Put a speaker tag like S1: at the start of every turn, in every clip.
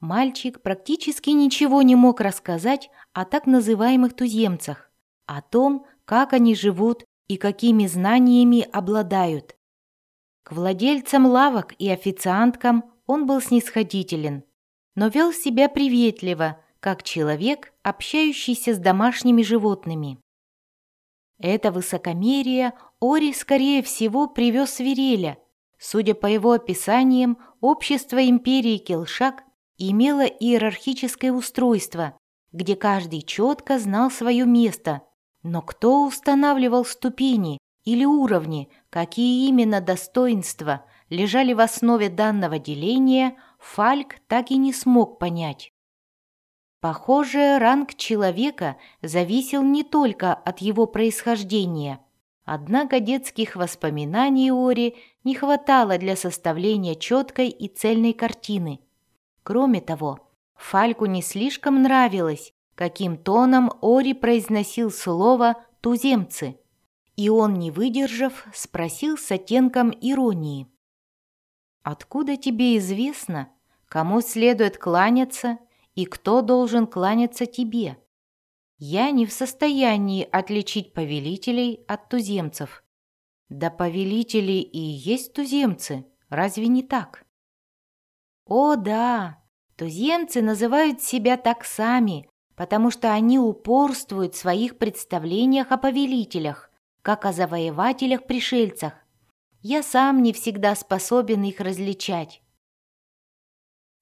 S1: Мальчик практически ничего не мог рассказать о так называемых туземцах, о том, как они живут и какими знаниями обладают. К владельцам лавок и официанткам он был снисходителен, но вел себя приветливо, как человек, общающийся с домашними животными. Это высокомерие Ори, скорее всего, привез Свиреля. Судя по его описаниям, общество империи Келшак имело иерархическое устройство, где каждый четко знал свое место. Но кто устанавливал ступени или уровни, какие именно достоинства лежали в основе данного деления, Фальк так и не смог понять. Похоже, ранг человека зависел не только от его происхождения. Однако детских воспоминаний Ори не хватало для составления четкой и цельной картины. Кроме того, Фальку не слишком нравилось, каким тоном Ори произносил слово «туземцы», и он, не выдержав, спросил с оттенком иронии. «Откуда тебе известно, кому следует кланяться и кто должен кланяться тебе. Я не в состоянии отличить повелителей от туземцев. Да повелители и есть туземцы, разве не так? О, да, туземцы называют себя так сами, потому что они упорствуют в своих представлениях о повелителях, как о завоевателях-пришельцах. Я сам не всегда способен их различать.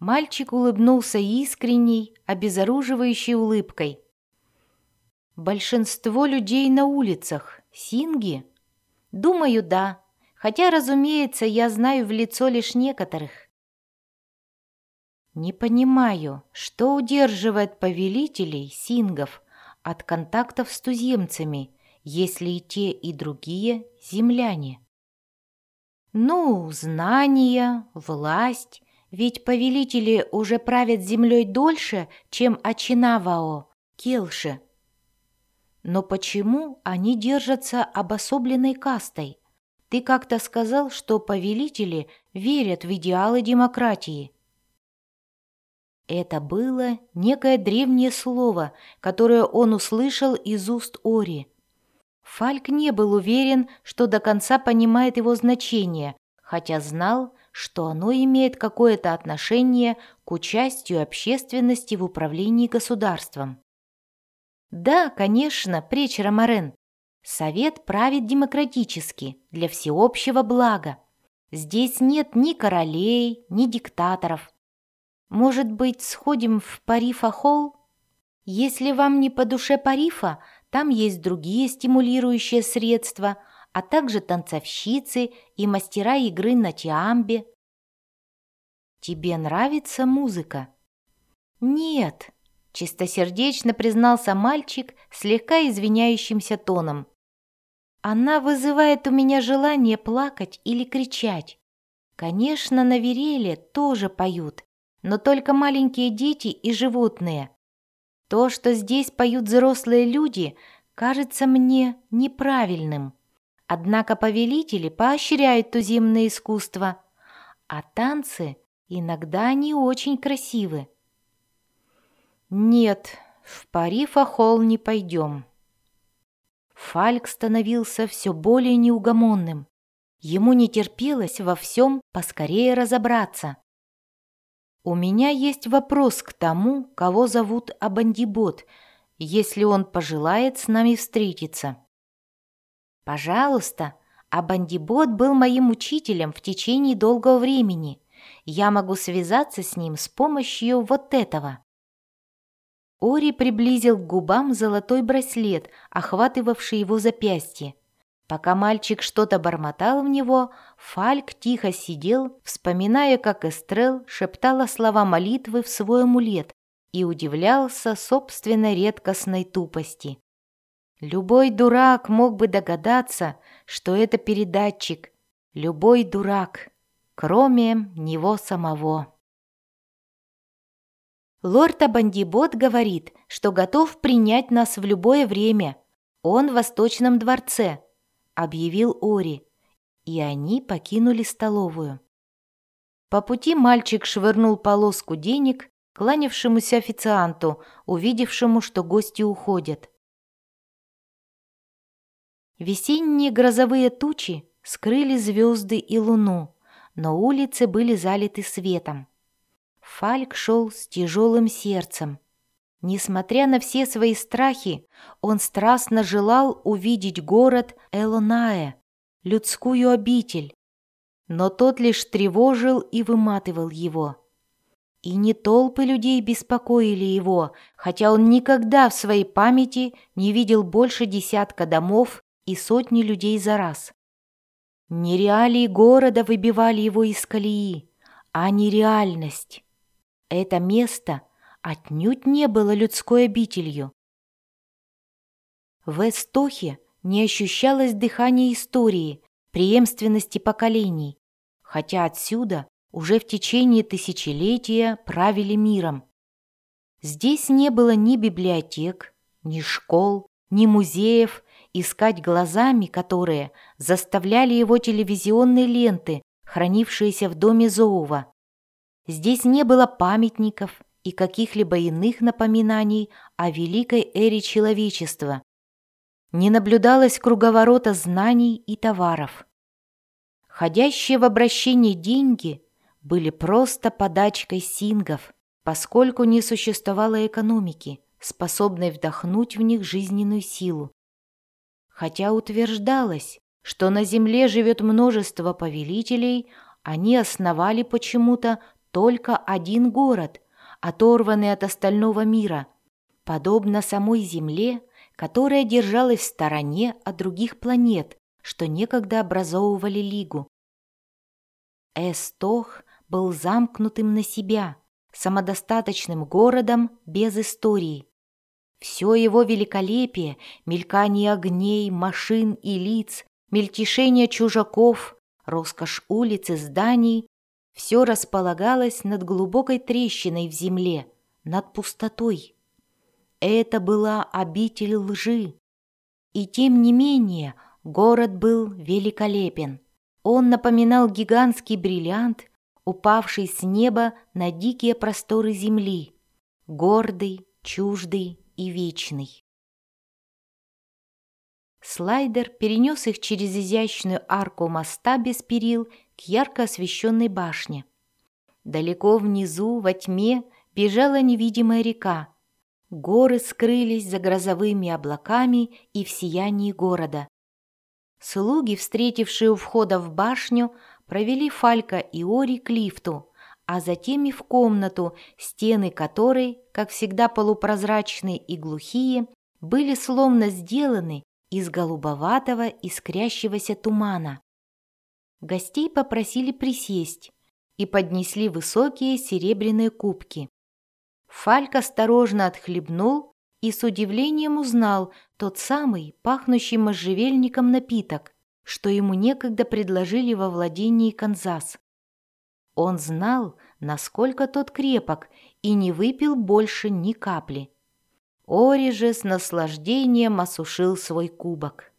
S1: Мальчик улыбнулся искренней, обезоруживающей улыбкой. «Большинство людей на улицах — синги?» «Думаю, да. Хотя, разумеется, я знаю в лицо лишь некоторых». «Не понимаю, что удерживает повелителей, сингов, от контактов с туземцами, если и те, и другие — земляне?» «Ну, знания, власть» Ведь повелители уже правят землей дольше, чем Ачинавао, Келши. Но почему они держатся обособленной кастой? Ты как-то сказал, что повелители верят в идеалы демократии. Это было некое древнее слово, которое он услышал из уст Ори. Фальк не был уверен, что до конца понимает его значение, хотя знал, что оно имеет какое-то отношение к участию общественности в управлении государством. Да, конечно, преч Ромарен. Совет правит демократически, для всеобщего блага. Здесь нет ни королей, ни диктаторов. Может быть, сходим в Парифа-холл? Если вам не по душе Парифа, там есть другие стимулирующие средства – а также танцовщицы и мастера игры на тиамбе. «Тебе нравится музыка?» «Нет», — чистосердечно признался мальчик слегка извиняющимся тоном. «Она вызывает у меня желание плакать или кричать. Конечно, на вереле тоже поют, но только маленькие дети и животные. То, что здесь поют взрослые люди, кажется мне неправильным. Однако повелители поощряют туземное искусство, а танцы иногда не очень красивы. Нет, в Парифа-холл не пойдем. Фальк становился все более неугомонным. Ему не терпелось во всем поскорее разобраться. «У меня есть вопрос к тому, кого зовут Абандибот, если он пожелает с нами встретиться». «Пожалуйста, а Бандибот был моим учителем в течение долгого времени. Я могу связаться с ним с помощью вот этого». Ори приблизил к губам золотой браслет, охватывавший его запястье. Пока мальчик что-то бормотал в него, Фальк тихо сидел, вспоминая, как Эстрел шептала слова молитвы в свой амулет и удивлялся собственной редкостной тупости. Любой дурак мог бы догадаться, что это передатчик. Любой дурак, кроме него самого. Лорд Абандибот говорит, что готов принять нас в любое время. Он в Восточном дворце, объявил Ори, и они покинули столовую. По пути мальчик швырнул полоску денег кланявшемуся официанту, увидевшему, что гости уходят. Весенние грозовые тучи скрыли звезды и луну, но улицы были залиты светом. Фальк шел с тяжелым сердцем. Несмотря на все свои страхи, он страстно желал увидеть город Элонае, людскую обитель, но тот лишь тревожил и выматывал его. И не толпы людей беспокоили его, хотя он никогда в своей памяти не видел больше десятка домов и сотни людей за раз. Нереалии города выбивали его из колеи, а не реальность. Это место отнюдь не было людской обителью. В Эстохе не ощущалось дыхания истории, преемственности поколений, хотя отсюда уже в течение тысячелетия правили миром. Здесь не было ни библиотек, ни школ, ни музеев, искать глазами которые заставляли его телевизионные ленты, хранившиеся в доме Зоува. Здесь не было памятников и каких-либо иных напоминаний о великой эре человечества. Не наблюдалось круговорота знаний и товаров. Ходящие в обращении деньги были просто подачкой сингов, поскольку не существовало экономики, способной вдохнуть в них жизненную силу. Хотя утверждалось, что на земле живет множество повелителей, они основали почему-то только один город, оторванный от остального мира, подобно самой Земле, которая держалась в стороне от других планет, что некогда образовывали Лигу. Эстох был замкнутым на себя, самодостаточным городом без истории. Все его великолепие, мелькание огней, машин и лиц, мельтешение чужаков, роскошь улиц и зданий — все располагалось над глубокой трещиной в земле, над пустотой. Это была обитель лжи. И тем не менее город был великолепен. Он напоминал гигантский бриллиант, упавший с неба на дикие просторы земли, гордый, чуждый и вечный. Слайдер перенес их через изящную арку моста без перил к ярко освещенной башне. Далеко внизу, во тьме, бежала невидимая река. Горы скрылись за грозовыми облаками и в сиянии города. Слуги, встретившие у входа в башню, провели Фалька и Ори к лифту, а затем и в комнату, стены которой, как всегда полупрозрачные и глухие, были словно сделаны из голубоватого искрящегося тумана. Гостей попросили присесть и поднесли высокие серебряные кубки. Фальк осторожно отхлебнул и с удивлением узнал тот самый, пахнущий можжевельником напиток, что ему некогда предложили во владении Канзас. Он знал, насколько тот крепок, и не выпил больше ни капли. Ори же с наслаждением осушил свой кубок.